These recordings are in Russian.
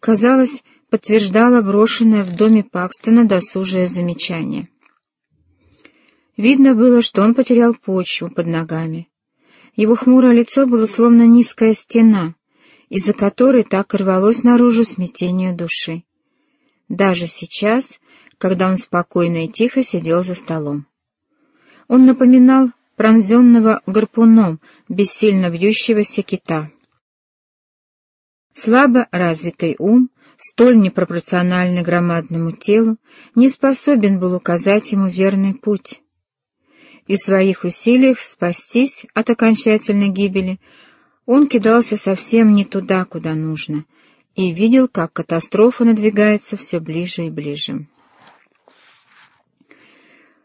казалось, подтверждало брошенное в доме Пакстона досужее замечание. Видно было, что он потерял почву под ногами. Его хмурое лицо было словно низкая стена, из-за которой так рвалось наружу смятение души. Даже сейчас, когда он спокойно и тихо сидел за столом. Он напоминал пронзенного гарпуном бессильно бьющегося кита. Слабо развитый ум, столь непропорциональный громадному телу, не способен был указать ему верный путь. И в своих усилиях спастись от окончательной гибели он кидался совсем не туда, куда нужно, и видел, как катастрофа надвигается все ближе и ближе.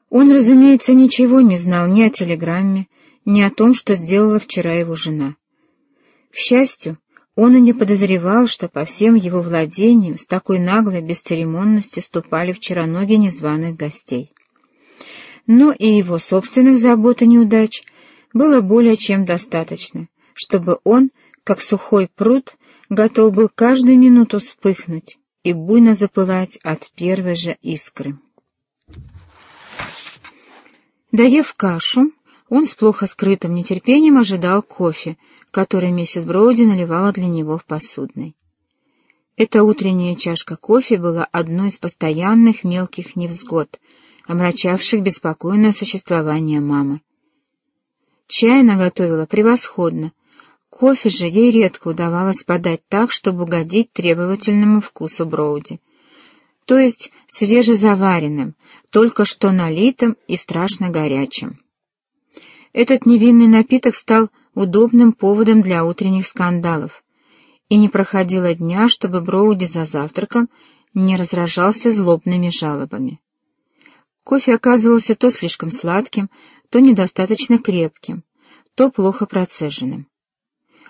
Он, разумеется, ничего не знал ни о телеграмме, ни о том, что сделала вчера его жена. К счастью, он и не подозревал, что по всем его владениям с такой наглой бесцеремонностью ступали вчера ноги незваных гостей. Но и его собственных забот и неудач было более чем достаточно, чтобы он, как сухой пруд, готов был каждую минуту вспыхнуть и буйно запылать от первой же искры. Доев кашу, он с плохо скрытым нетерпением ожидал кофе, который миссис Броуди наливала для него в посудной. Эта утренняя чашка кофе была одной из постоянных мелких невзгод, омрачавших беспокойное существование мамы. Чай она готовила превосходно, кофе же ей редко удавалось подать так, чтобы угодить требовательному вкусу Броуди то есть свежезаваренным, только что налитым и страшно горячим. Этот невинный напиток стал удобным поводом для утренних скандалов, и не проходило дня, чтобы Броуди за завтраком не разражался злобными жалобами. Кофе оказывался то слишком сладким, то недостаточно крепким, то плохо процеженным.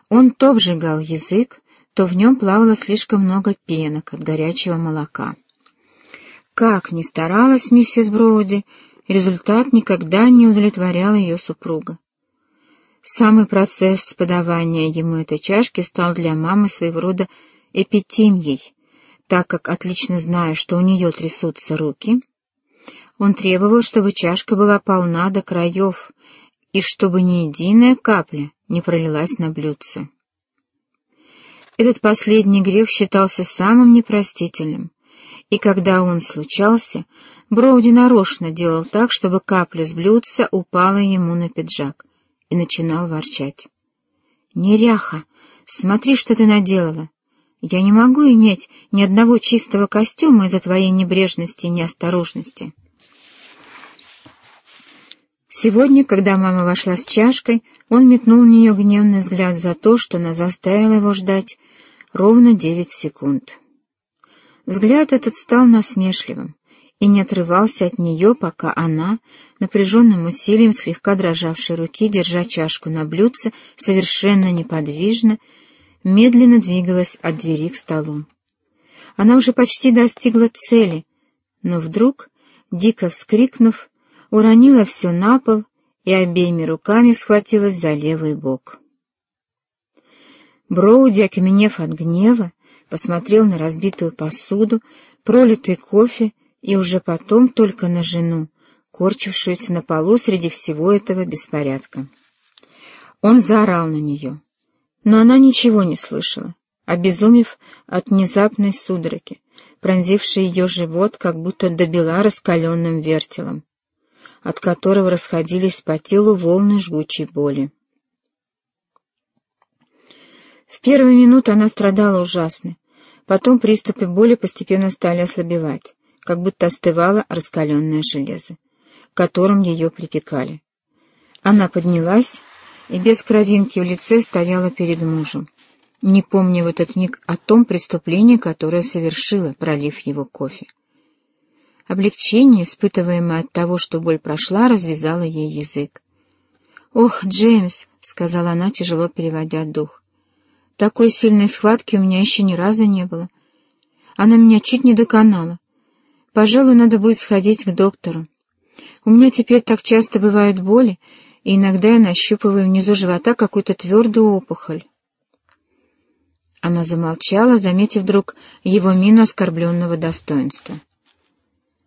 Он то обжигал язык, то в нем плавало слишком много пенок от горячего молока. Как ни старалась миссис Броуди, результат никогда не удовлетворял ее супруга. Самый процесс подавания ему этой чашки стал для мамы своего рода эпитимией, так как, отлично зная, что у нее трясутся руки, он требовал, чтобы чашка была полна до краев и чтобы ни единая капля не пролилась на блюдце. Этот последний грех считался самым непростительным, и когда он случался, Броуди нарочно делал так, чтобы капля с блюдца упала ему на пиджак, начинал ворчать. «Неряха, смотри, что ты наделала! Я не могу иметь ни одного чистого костюма из-за твоей небрежности и неосторожности». Сегодня, когда мама вошла с чашкой, он метнул в нее гневный взгляд за то, что она заставила его ждать ровно девять секунд. Взгляд этот стал насмешливым и не отрывался от нее, пока она, напряженным усилием слегка дрожавшей руки, держа чашку на блюдце, совершенно неподвижно, медленно двигалась от двери к столу. Она уже почти достигла цели, но вдруг, дико вскрикнув, уронила все на пол и обеими руками схватилась за левый бок. Броуди, окаменев от гнева, посмотрел на разбитую посуду, пролитый кофе и уже потом только на жену, корчившуюся на полу среди всего этого беспорядка. Он заорал на нее, но она ничего не слышала, обезумев от внезапной судороги, пронзившей ее живот, как будто добила раскаленным вертелом, от которого расходились по телу волны жгучей боли. В первую минуту она страдала ужасно. Потом приступы боли постепенно стали ослабевать, как будто остывало раскаленное железо, которым ее припекали. Она поднялась и без кровинки в лице стояла перед мужем, не помня в этот миг о том преступлении, которое совершила, пролив его кофе. Облегчение, испытываемое от того, что боль прошла, развязало ей язык. «Ох, Джеймс!» — сказала она, тяжело переводя дух. Такой сильной схватки у меня еще ни разу не было. Она меня чуть не доконала. Пожалуй, надо будет сходить к доктору. У меня теперь так часто бывают боли, и иногда я нащупываю внизу живота какую-то твердую опухоль. Она замолчала, заметив вдруг его мину оскорбленного достоинства.